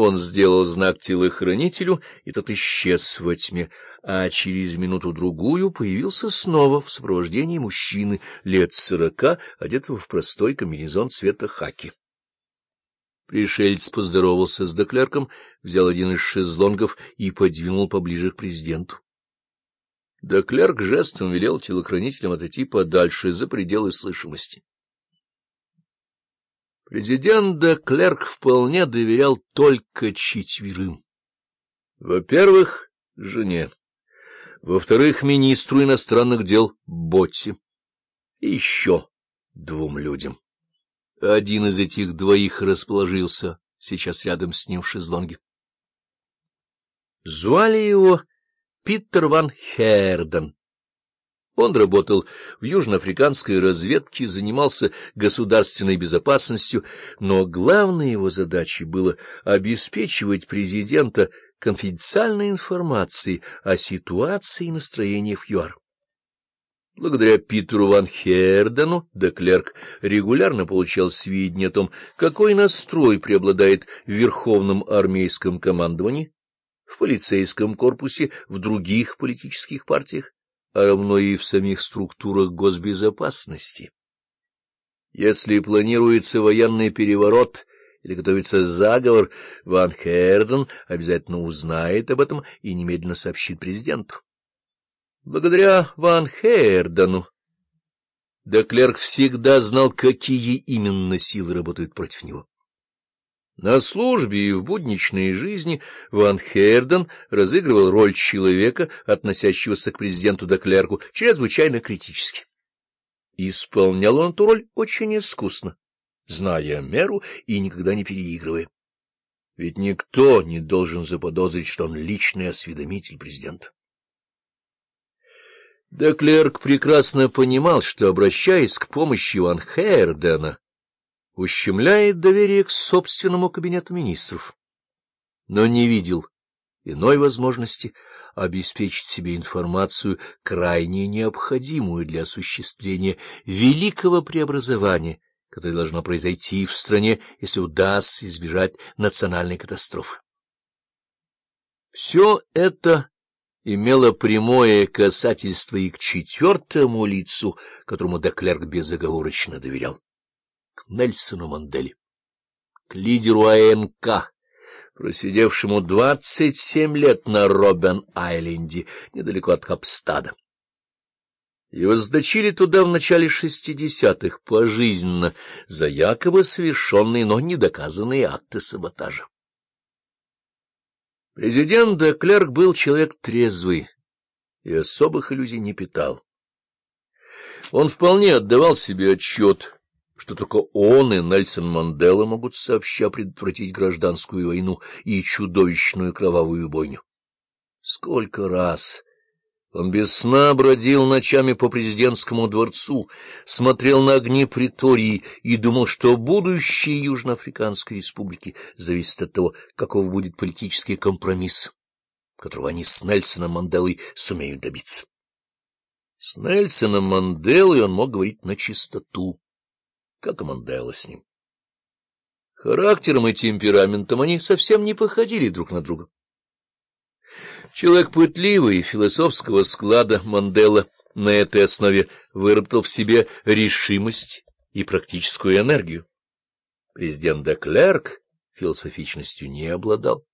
Он сделал знак телохранителю, и тот исчез во тьме, а через минуту-другую появился снова в сопровождении мужчины лет сорока, одетого в простой комбинезон цвета хаки. Пришелец поздоровался с доклерком, взял один из шезлонгов и подвинул поближе к президенту. Доклерк жестом велел телохранителям отойти подальше, за пределы слышимости. Президент де Клерк вполне доверял только четверым. Во-первых, жене. Во-вторых, министру иностранных дел Ботти. Еще двум людям. Один из этих двоих расположился сейчас рядом с ним в шезлонге. Звали его Питер ван Херден. Он работал в южноафриканской разведке, занимался государственной безопасностью, но главной его задачей было обеспечивать президента конфиденциальной информацией о ситуации и настроениях ЮАР. Благодаря Питеру Ван Хердену Деклерк регулярно получал сведения о том, какой настрой преобладает в Верховном армейском командовании, в полицейском корпусе, в других политических партиях а равно и в самих структурах госбезопасности. Если планируется военный переворот или готовится заговор, Ван Херден обязательно узнает об этом и немедленно сообщит президенту. Благодаря Ван Хердену Деклерк всегда знал, какие именно силы работают против него. На службе и в будничной жизни Ван Херден разыгрывал роль человека, относящегося к президенту Деклерку, чрезвычайно критически. Исполнял он эту роль очень искусно, зная меру и никогда не переигрывая. Ведь никто не должен заподозрить, что он личный осведомитель президента. Деклерк прекрасно понимал, что, обращаясь к помощи Ван Хердена, ущемляет доверие к собственному кабинету министров, но не видел иной возможности обеспечить себе информацию, крайне необходимую для осуществления великого преобразования, которое должно произойти в стране, если удастся избежать национальной катастрофы. Все это имело прямое касательство и к четвертому лицу, которому Деклерк безоговорочно доверял к Нельсону Мандели, к лидеру АНК, просидевшему двадцать семь лет на Робен-Айленде, недалеко от Капстада. Его сдачили туда в начале шестидесятых пожизненно за якобы совершенные, но недоказанные акты саботажа. Президент де Клерк был человек трезвый и особых иллюзий не питал. Он вполне отдавал себе отчет что только он и Нельсон Мандела могут сообща предотвратить гражданскую войну и чудовищную кровавую бойню. Сколько раз он без сна бродил ночами по президентскому дворцу, смотрел на огни притории и думал, что будущее Южноафриканской республики зависит от того, каков будет политический компромисс, которого они с Нельсоном Манделой сумеют добиться. С Нельсоном Манделой он мог говорить на чистоту как и Мандела с ним. Характером и темпераментом они совсем не походили друг на друга. Человек пытливый, философского склада Мандела на этой основе выработал в себе решимость и практическую энергию. Президент де Клерк философичностью не обладал.